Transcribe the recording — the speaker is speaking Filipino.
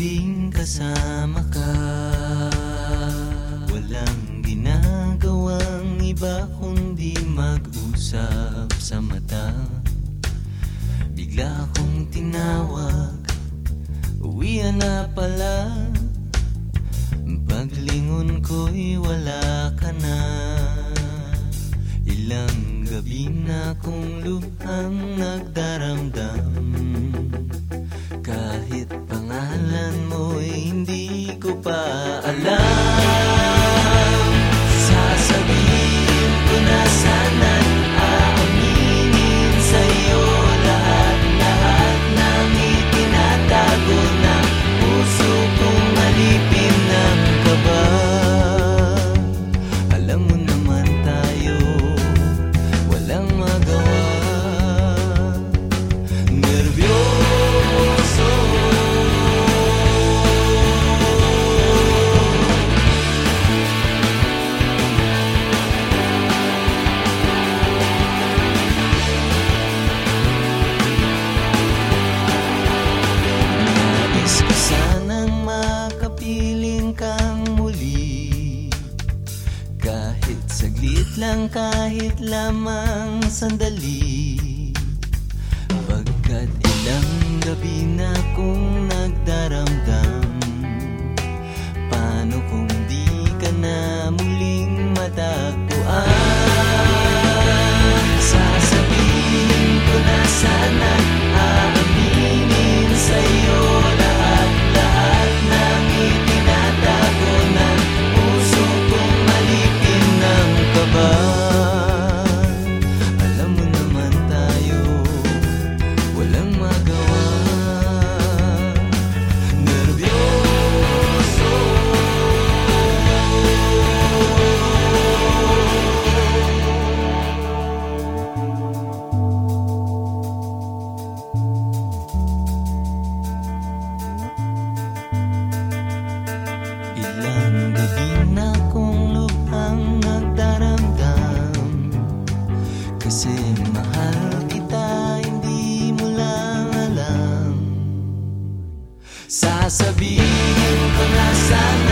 gabing kasama ka. Walang ginagawang iba kundi mag-usap sa mata. Bigla akong tinawag Uwian na pala. Paglingon ko'y wala ka na. Ilang gabi na kong lubhang nagdaramdam lang, kahit lamang sandali. Pagkat ilang gabi na kong nagdaramdam Sasabihin ko na sana't